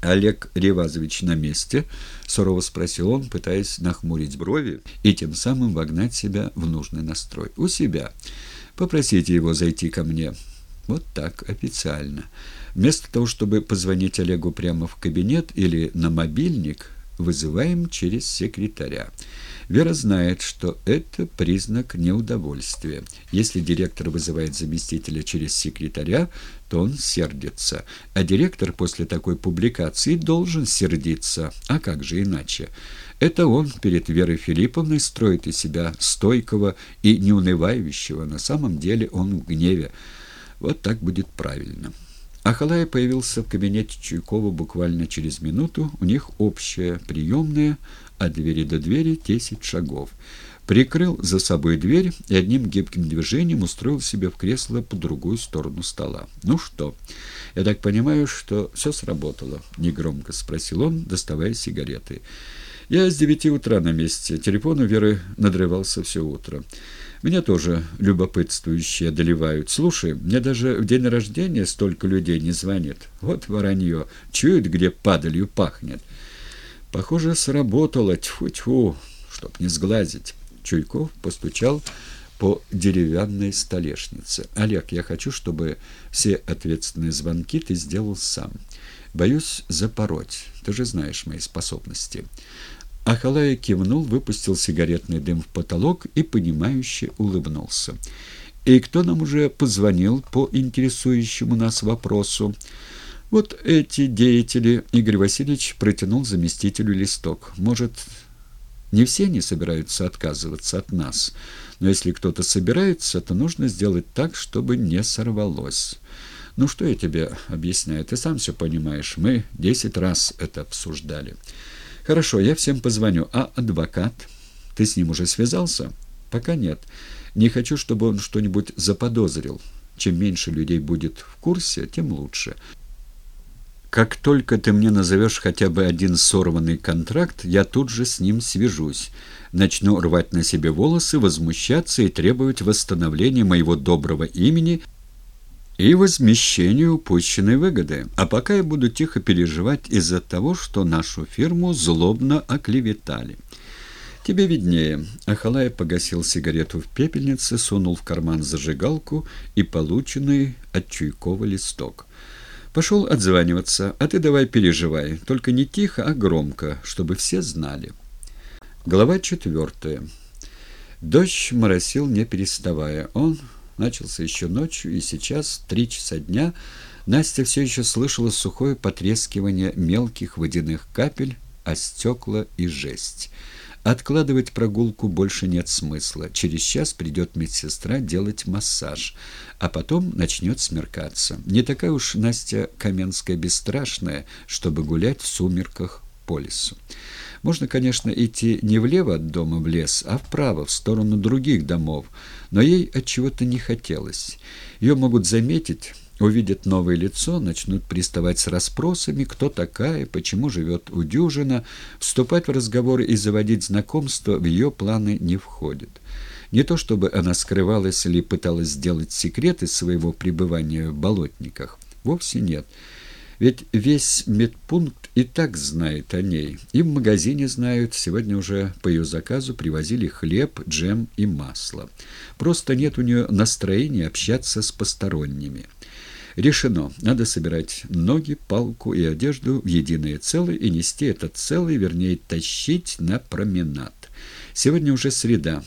Олег Ревазович на месте?» — сурово спросил он, пытаясь нахмурить брови и тем самым вогнать себя в нужный настрой. «У себя. Попросите его зайти ко мне». Вот так, официально. Вместо того, чтобы позвонить Олегу прямо в кабинет или на мобильник, вызываем через секретаря. Вера знает, что это признак неудовольствия. Если директор вызывает заместителя через секретаря, то он сердится. А директор после такой публикации должен сердиться. А как же иначе? Это он перед Верой Филипповной строит из себя стойкого и неунывающего. На самом деле он в гневе. Вот так будет правильно. Ахалай появился в кабинете Чуйкова буквально через минуту. У них общая приемная, от двери до двери десять шагов. Прикрыл за собой дверь и одним гибким движением устроил себе в кресло по другую сторону стола. «Ну что, я так понимаю, что все сработало?» — негромко спросил он, доставая сигареты. «Я с девяти утра на месте. Телефон у Веры надрывался все утро». Меня тоже любопытствующие одолевают. Слушай, мне даже в день рождения столько людей не звонит. Вот воронье. Чует, где падалью пахнет. Похоже, сработало. Тьфу-тьфу, чтоб не сглазить. Чуйков постучал по деревянной столешнице. «Олег, я хочу, чтобы все ответственные звонки ты сделал сам. Боюсь запороть. Ты же знаешь мои способности». Ахалая кивнул, выпустил сигаретный дым в потолок и, понимающе улыбнулся. «И кто нам уже позвонил по интересующему нас вопросу?» «Вот эти деятели...» — Игорь Васильевич протянул заместителю листок. «Может, не все не собираются отказываться от нас, но если кто-то собирается, то нужно сделать так, чтобы не сорвалось». «Ну что я тебе объясняю? Ты сам все понимаешь. Мы десять раз это обсуждали». «Хорошо, я всем позвоню. А адвокат? Ты с ним уже связался?» «Пока нет. Не хочу, чтобы он что-нибудь заподозрил. Чем меньше людей будет в курсе, тем лучше». «Как только ты мне назовешь хотя бы один сорванный контракт, я тут же с ним свяжусь. Начну рвать на себе волосы, возмущаться и требовать восстановления моего доброго имени – и возмещению упущенной выгоды. А пока я буду тихо переживать из-за того, что нашу фирму злобно оклеветали. Тебе виднее. Ахалай погасил сигарету в пепельнице, сунул в карман зажигалку и полученный от Чуйкова листок. Пошел отзваниваться, а ты давай переживай, только не тихо, а громко, чтобы все знали. Глава четвертая. Дождь моросил не переставая. Он начался еще ночью, и сейчас, три часа дня, Настя все еще слышала сухое потрескивание мелких водяных капель, а стекла и жесть. Откладывать прогулку больше нет смысла. Через час придет медсестра делать массаж, а потом начнет смеркаться. Не такая уж Настя Каменская бесстрашная, чтобы гулять в сумерках по лесу. Можно, конечно, идти не влево от дома в лес, а вправо, в сторону других домов, но ей от чего-то не хотелось. Ее могут заметить, увидят новое лицо, начнут приставать с расспросами, кто такая, почему живет у Дюжина, вступать в разговоры и заводить знакомство в ее планы не входит. Не то чтобы она скрывалась или пыталась сделать секрет из своего пребывания в болотниках. Вовсе нет. Ведь весь медпункт и так знает о ней. И в магазине знают, сегодня уже по ее заказу привозили хлеб, джем и масло. Просто нет у нее настроения общаться с посторонними. Решено. Надо собирать ноги, палку и одежду в единое целое и нести этот целый, вернее, тащить на променад. Сегодня уже среда.